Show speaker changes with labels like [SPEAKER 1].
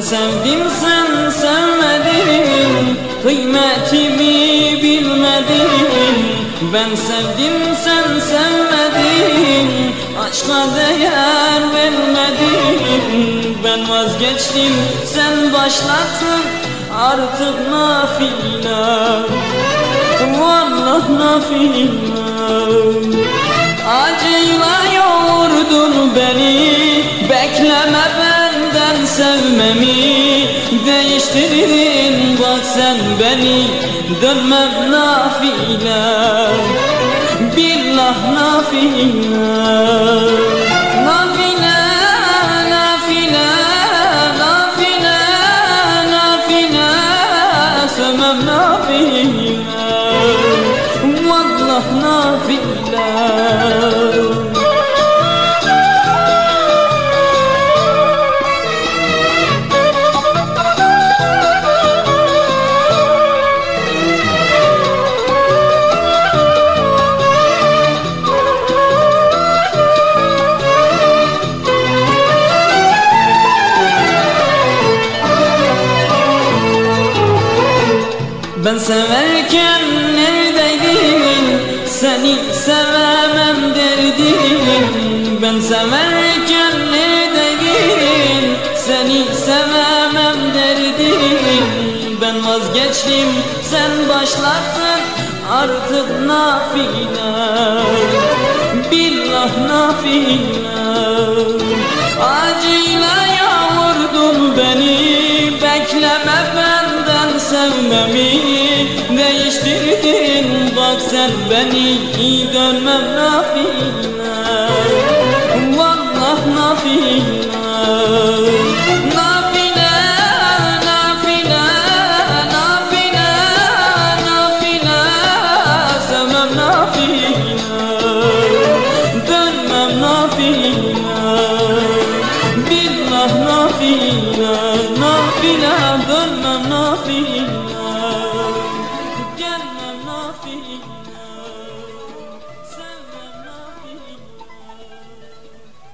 [SPEAKER 1] Ben sevdim sen sevmedin Kıymetimi bilmedin. Ben sevdim sen sevmedin Aşka değer vermedin. Ben vazgeçtim sen başlattın Artık nafile. Vallah nafile. Acıyla yoğurdun beni Bekleme benden sevmemi Değiştirdin. Bak sen beni Dönmem nafile Billah nafile Ben severken neredeydin Seni sevemem derdin Ben severken neredeydin Seni sevemem derdin Ben vazgeçtim sen başlattın. Artık nafile. Billah nafile. Acıyla yavurdun beni. Bekleme benden sevmemi Değiştirdin bak sen beni Dönmem nafile Vallah nafile Nafile, nafile, nafile, nafile Sevmem nafile Dönmem nafile Billah nafile, nafile Dönmem nafile fina